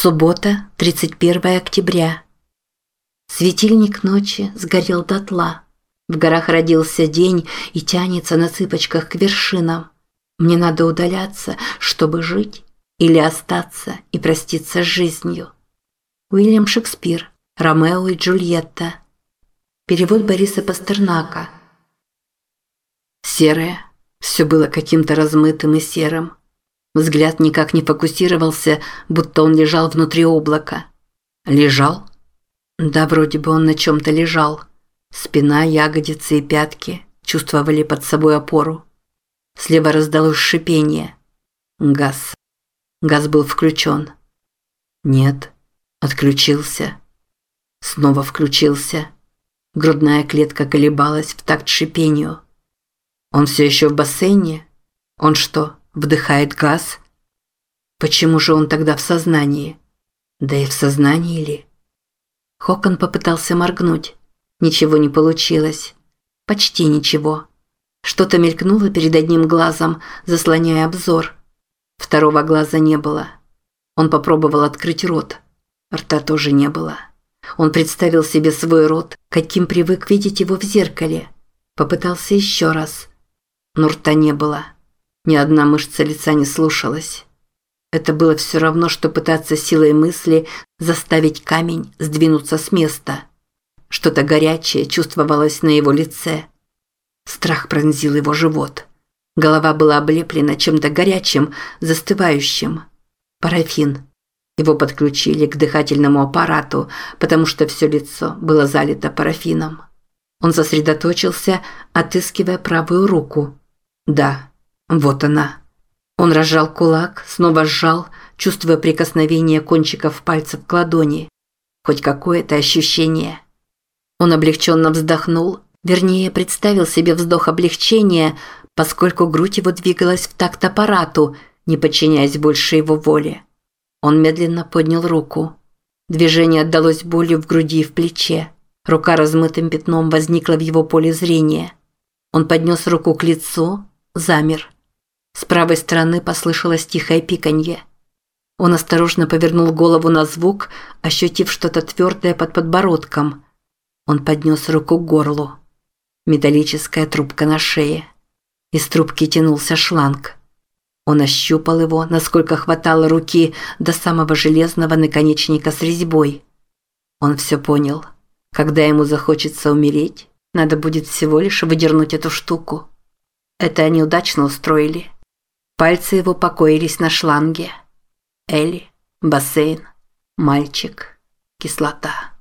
Суббота, 31 октября. Светильник ночи сгорел дотла. В горах родился день и тянется на цыпочках к вершинам. Мне надо удаляться, чтобы жить, или остаться и проститься с жизнью. Уильям Шекспир, Ромео и Джульетта. Перевод Бориса Пастернака. Серое. Все было каким-то размытым и серым. Взгляд никак не фокусировался, будто он лежал внутри облака. Лежал? Да, вроде бы он на чем-то лежал. Спина, ягодицы и пятки чувствовали под собой опору. Слева раздалось шипение. Газ. Газ был включен. Нет. Отключился. Снова включился. Грудная клетка колебалась в такт шипению. Он все еще в бассейне? Он что, вдыхает газ. Почему же он тогда в сознании? Да и в сознании ли? Хокон попытался моргнуть. Ничего не получилось. Почти ничего. Что-то мелькнуло перед одним глазом, заслоняя обзор. Второго глаза не было. Он попробовал открыть рот. Рта тоже не было. Он представил себе свой рот, каким привык видеть его в зеркале. Попытался еще раз. Но рта не было. Ни одна мышца лица не слушалась. Это было все равно, что пытаться силой мысли заставить камень сдвинуться с места. Что-то горячее чувствовалось на его лице. Страх пронзил его живот. Голова была облеплена чем-то горячим, застывающим. Парафин. Его подключили к дыхательному аппарату, потому что все лицо было залито парафином. Он сосредоточился, отыскивая правую руку. Да, вот она. Он разжал кулак, снова сжал, чувствуя прикосновение кончиков пальцев к ладони. Хоть какое-то ощущение. Он облегченно вздохнул, вернее, представил себе вздох облегчения, поскольку грудь его двигалась в такт аппарату, не подчиняясь больше его воле. Он медленно поднял руку. Движение отдалось болью в груди и в плече. Рука размытым пятном возникла в его поле зрения. Он поднес руку к лицу, замер. С правой стороны послышалось тихое пиканье. Он осторожно повернул голову на звук, ощутив что-то твердое под подбородком. Он поднес руку к горлу. Металлическая трубка на шее. Из трубки тянулся шланг. Он ощупал его, насколько хватало руки до самого железного наконечника с резьбой. Он все понял. Когда ему захочется умереть, надо будет всего лишь выдернуть эту штуку. Это они удачно устроили. Пальцы его покоились на шланге. Элли, бассейн, мальчик, кислота.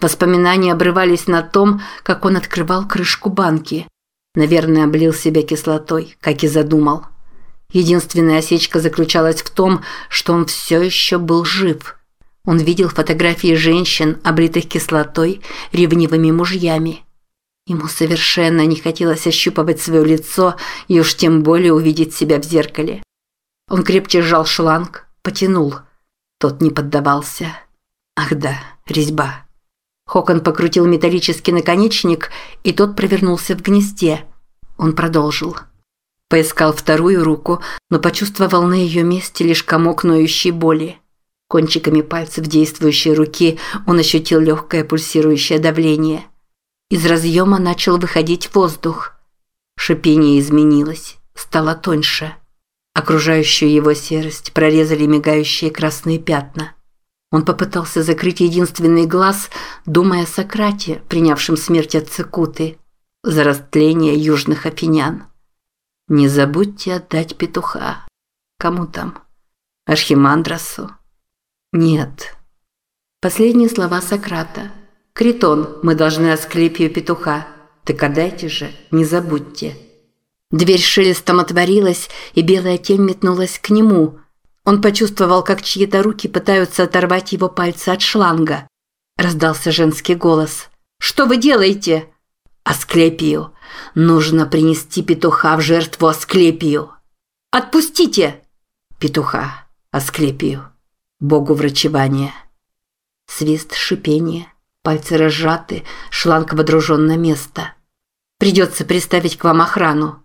Воспоминания обрывались на том, как он открывал крышку банки. Наверное, облил себя кислотой, как и задумал. Единственная осечка заключалась в том, что он все еще был жив. Он видел фотографии женщин, облитых кислотой, ревнивыми мужьями. Ему совершенно не хотелось ощупывать свое лицо и уж тем более увидеть себя в зеркале. Он крепче сжал шланг, потянул. Тот не поддавался. Ах да, резьба. Хокон покрутил металлический наконечник, и тот провернулся в гнезде. Он продолжил. Поискал вторую руку, но почувствовал на ее месте лишь комок ноющей боли. Кончиками пальцев действующей руки он ощутил легкое пульсирующее давление – из разъема начал выходить воздух. Шипение изменилось, стало тоньше. Окружающую его серость прорезали мигающие красные пятна. Он попытался закрыть единственный глаз, думая о Сократе, принявшем смерть от цикуты, за растление южных афинян. «Не забудьте отдать петуха». Кому там? Архимандросу? Нет. Последние слова Сократа – «Критон, мы должны Асклепию петуха. Так отдайте же, не забудьте». Дверь шелестом отворилась, и белая тень метнулась к нему. Он почувствовал, как чьи-то руки пытаются оторвать его пальцы от шланга. Раздался женский голос. «Что вы делаете?» «Асклепию. Нужно принести петуха в жертву Асклепию». «Отпустите!» «Петуха. Асклепию. Богу врачевания». Свист, шипение. Пальцы разжаты, шланг водружен на место. Придется приставить к вам охрану.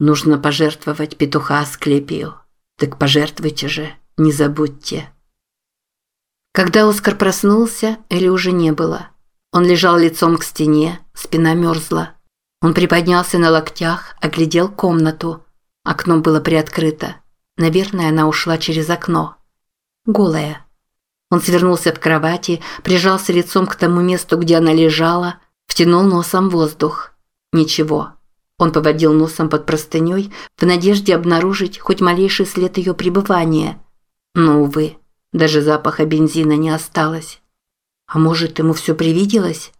Нужно пожертвовать петуха Асклепию. Так пожертвуйте же, не забудьте. Когда Оскар проснулся, Элли уже не было. Он лежал лицом к стене, спина мерзла. Он приподнялся на локтях, оглядел комнату. Окно было приоткрыто. Наверное, она ушла через окно. Голая. Он свернулся в кровати, прижался лицом к тому месту, где она лежала, втянул носом воздух. Ничего. Он поводил носом под простыней в надежде обнаружить хоть малейший след ее пребывания. Но, увы, даже запаха бензина не осталось. А может, ему все привиделось?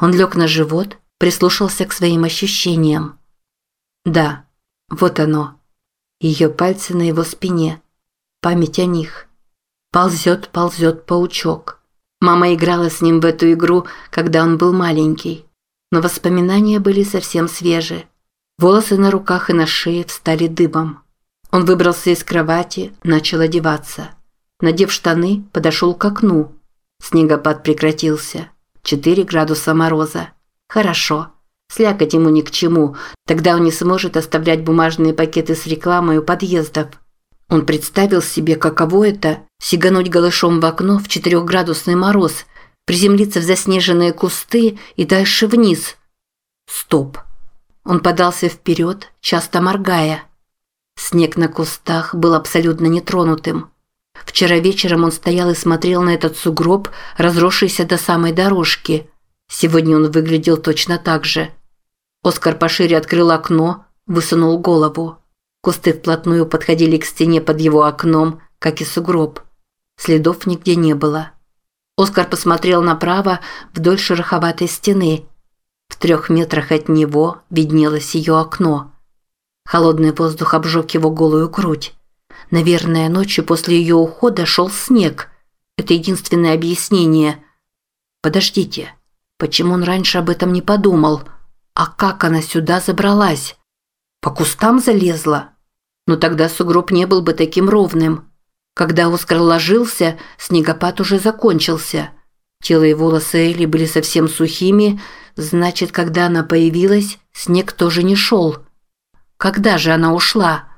Он лег на живот, прислушался к своим ощущениям. Да, вот оно. Ее пальцы на его спине. Память о них. Ползет, ползет паучок. Мама играла с ним в эту игру, когда он был маленький. Но воспоминания были совсем свежие. Волосы на руках и на шее встали дыбом. Он выбрался из кровати, начал одеваться. Надев штаны, подошел к окну. Снегопад прекратился. 4 градуса мороза. Хорошо. Слякоть ему ни к чему. Тогда он не сможет оставлять бумажные пакеты с рекламой у подъездов. Он представил себе, каково это – сигануть голышом в окно в четырехградусный мороз, приземлиться в заснеженные кусты и дальше вниз. Стоп. Он подался вперед, часто моргая. Снег на кустах был абсолютно нетронутым. Вчера вечером он стоял и смотрел на этот сугроб, разросшийся до самой дорожки. Сегодня он выглядел точно так же. Оскар пошире открыл окно, высунул голову. Кусты вплотную подходили к стене под его окном, как и сугроб. Следов нигде не было. Оскар посмотрел направо вдоль шероховатой стены. В трех метрах от него виднелось ее окно. Холодный воздух обжег его голую грудь. Наверное, ночью после ее ухода шел снег. Это единственное объяснение. Подождите, почему он раньше об этом не подумал? А как она сюда забралась? По кустам залезла? Но тогда сугроб не был бы таким ровным. Когда Оскар ложился, снегопад уже закончился. Тело и волосы Элли были совсем сухими, значит, когда она появилась, снег тоже не шел. Когда же она ушла?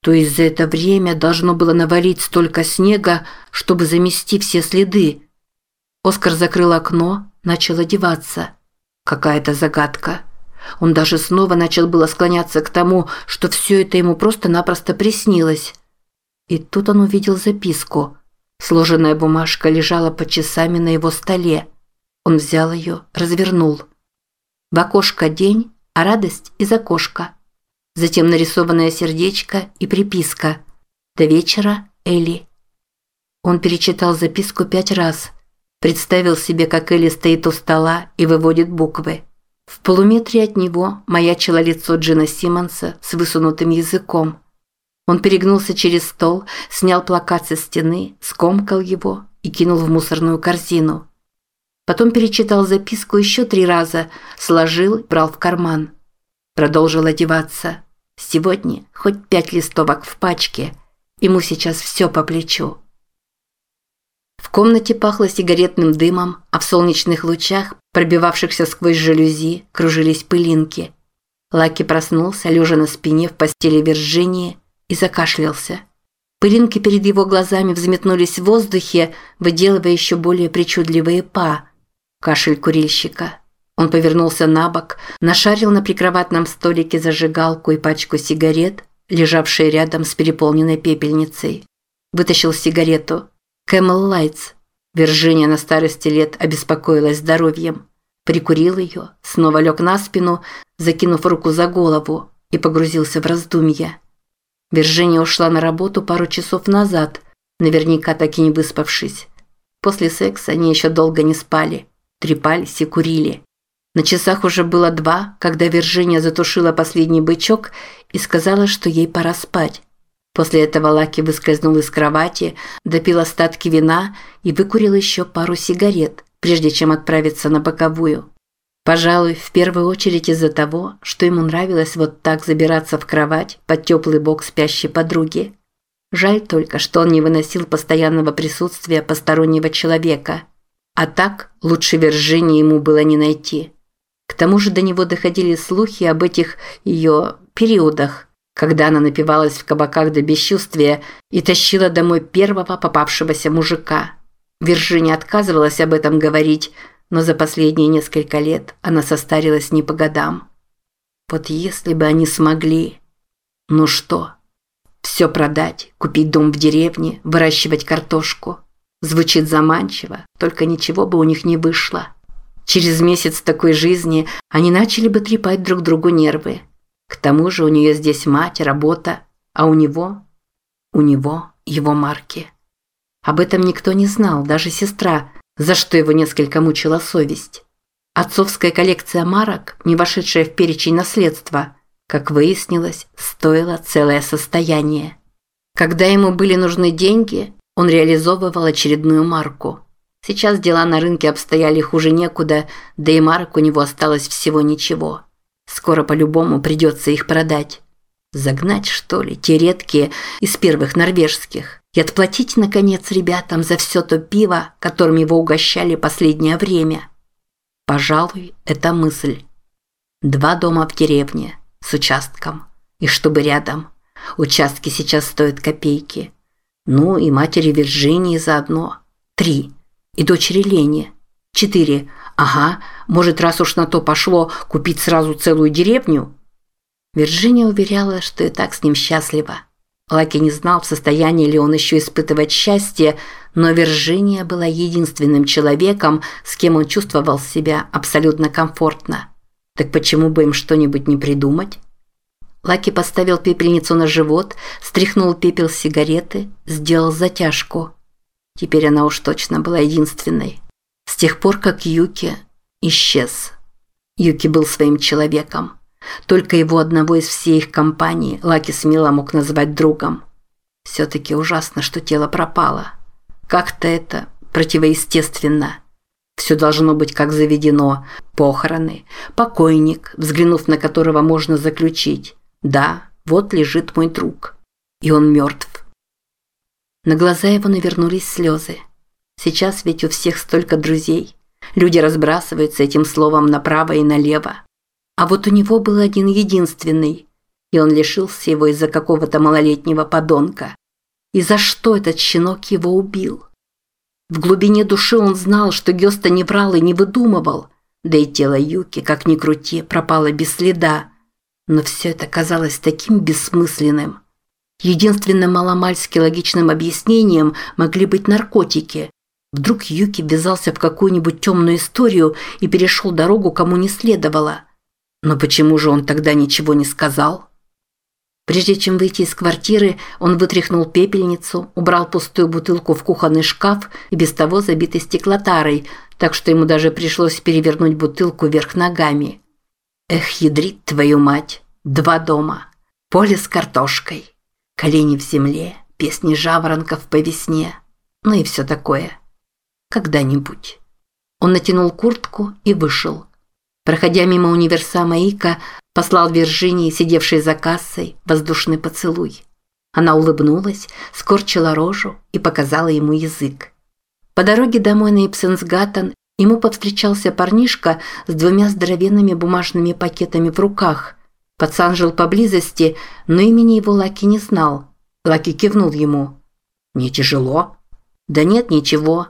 То есть за это время должно было навалить столько снега, чтобы замести все следы. Оскар закрыл окно, начал одеваться. Какая-то загадка. Он даже снова начал было склоняться к тому, что все это ему просто-напросто приснилось. И тут он увидел записку. Сложенная бумажка лежала под часами на его столе. Он взял ее, развернул. В окошко день, а радость из окошка. Затем нарисованное сердечко и приписка. До вечера, Элли. Он перечитал записку пять раз. Представил себе, как Элли стоит у стола и выводит буквы. В полуметре от него маячило лицо Джина Симмонса с высунутым языком. Он перегнулся через стол, снял плакат со стены, скомкал его и кинул в мусорную корзину. Потом перечитал записку еще три раза, сложил, брал в карман. Продолжил одеваться. Сегодня хоть пять листовок в пачке. Ему сейчас все по плечу. В комнате пахло сигаретным дымом, а в солнечных лучах, пробивавшихся сквозь жалюзи, кружились пылинки. Лаки проснулся, лежа на спине в постели Вирджинии, и закашлялся. Пылинки перед его глазами взметнулись в воздухе, выделывая еще более причудливые па. Кашель курильщика. Он повернулся на бок, нашарил на прикроватном столике зажигалку и пачку сигарет, лежавшие рядом с переполненной пепельницей. Вытащил сигарету. Camel Лайтс. Виржиния на старости лет обеспокоилась здоровьем. Прикурил ее, снова лег на спину, закинув руку за голову и погрузился в раздумья. Виржиния ушла на работу пару часов назад, наверняка так и не выспавшись. После секса они еще долго не спали, трепались и курили. На часах уже было два, когда Виржиния затушила последний бычок и сказала, что ей пора спать. После этого Лаки выскользнул из кровати, допил остатки вина и выкурил еще пару сигарет, прежде чем отправиться на боковую. Пожалуй, в первую очередь из-за того, что ему нравилось вот так забираться в кровать под теплый бок спящей подруги. Жаль только, что он не выносил постоянного присутствия постороннего человека. А так лучше Виржинии ему было не найти. К тому же до него доходили слухи об этих ее периодах, когда она напивалась в кабаках до бесчувствия и тащила домой первого попавшегося мужика. Виржиния отказывалась об этом говорить, но за последние несколько лет она состарилась не по годам. Вот если бы они смогли... Ну что? Все продать, купить дом в деревне, выращивать картошку. Звучит заманчиво, только ничего бы у них не вышло. Через месяц такой жизни они начали бы трепать друг другу нервы. К тому же у нее здесь мать, работа, а у него... У него его марки. Об этом никто не знал, даже сестра, за что его несколько мучила совесть. Отцовская коллекция марок, не вошедшая в перечень наследства, как выяснилось, стоила целое состояние. Когда ему были нужны деньги, он реализовывал очередную марку. Сейчас дела на рынке обстояли хуже некуда, да и марок у него осталось всего ничего. Скоро по-любому придется их продать. Загнать, что ли, те редкие из первых норвежских и отплатить, наконец, ребятам за все то пиво, которым его угощали последнее время. Пожалуй, это мысль. Два дома в деревне с участком. И чтобы рядом. Участки сейчас стоят копейки. Ну и матери Вирджинии заодно. Три. И дочери Лене. Четыре. Ага, может, раз уж на то пошло, купить сразу целую деревню? Вирджиния уверяла, что и так с ним счастлива. Лаки не знал, в состоянии ли он еще испытывать счастье, но Вирджиния была единственным человеком, с кем он чувствовал себя абсолютно комфортно. Так почему бы им что-нибудь не придумать? Лаки поставил пепельницу на живот, стряхнул пепел с сигареты, сделал затяжку. Теперь она уж точно была единственной. С тех пор, как Юки исчез. Юки был своим человеком. Только его одного из всей их компании Лаки смело мог назвать другом. Все-таки ужасно, что тело пропало. Как-то это противоестественно. Все должно быть как заведено. Похороны, покойник, взглянув на которого можно заключить. Да, вот лежит мой друг. И он мертв. На глаза его навернулись слезы. Сейчас ведь у всех столько друзей. Люди разбрасываются этим словом направо и налево. А вот у него был один единственный, и он лишился его из-за какого-то малолетнего подонка. И за что этот щенок его убил? В глубине души он знал, что Гёста не врал и не выдумывал, да и тело Юки, как ни крути, пропало без следа. Но все это казалось таким бессмысленным. Единственным маломальски логичным объяснением могли быть наркотики. Вдруг Юки ввязался в какую-нибудь темную историю и перешел дорогу, кому не следовало – но почему же он тогда ничего не сказал? Прежде чем выйти из квартиры, он вытряхнул пепельницу, убрал пустую бутылку в кухонный шкаф и без того забитый стеклотарой, так что ему даже пришлось перевернуть бутылку вверх ногами. Эх, ядрит твою мать! Два дома. Поле с картошкой. Колени в земле, песни жаворонков по весне. Ну и все такое. Когда-нибудь. Он натянул куртку и вышел. Проходя мимо универсама Ика, послал Виржинии, сидевшей за кассой, воздушный поцелуй. Она улыбнулась, скорчила рожу и показала ему язык. По дороге домой на Ипсенсгаттен ему повстречался парнишка с двумя здоровенными бумажными пакетами в руках. Пацан жил поблизости, но имени его Лаки не знал. Лаки кивнул ему. «Не тяжело?» «Да нет, ничего».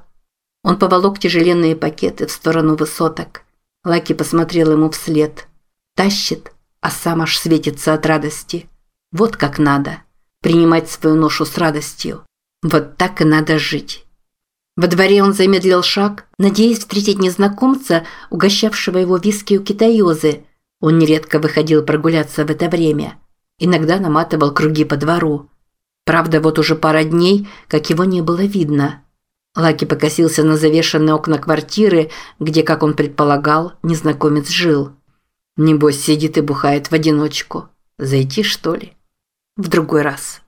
Он поволок тяжеленные пакеты в сторону высоток. Лаки посмотрел ему вслед. Тащит, а сам аж светится от радости. Вот как надо. Принимать свою ношу с радостью. Вот так и надо жить. Во дворе он замедлил шаг, надеясь встретить незнакомца, угощавшего его виски у китаёзы. Он нередко выходил прогуляться в это время. Иногда наматывал круги по двору. Правда, вот уже пара дней, как его не было видно. Лаки покосился на завешенные окна квартиры, где, как он предполагал, незнакомец жил. Небось, сидит и бухает в одиночку. Зайти, что ли? В другой раз.